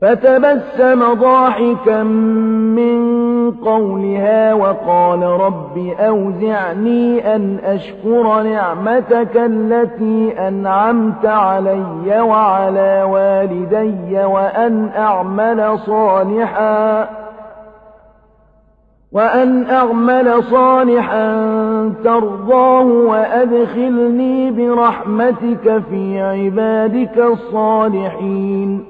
فتبسم ضاحكا من قولها وقال رب أوزعني أن أشكر نعمتك التي أنعمت علي وعلى والدي وأن أعمل صالحا وأن أعمل صالحا ترضاه وأدخلني برحمتك في عبادك الصالحين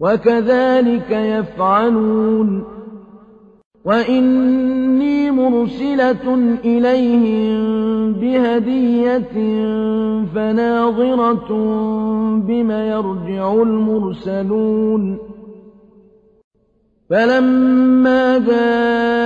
وكذلك يفعلون. وإني مرسلة إليهم بهدية فناظرة بما يرجع المرسلون. فلما جاء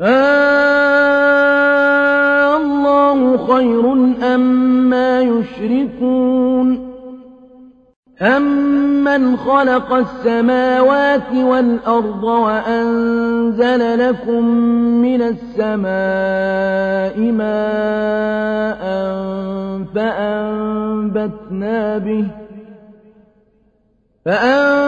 آه الله خير أما ما يشركون؟ أمن خلق السماوات والأرض وأنزل لكم من السماء ماء فأنبتنا به فأنبتنا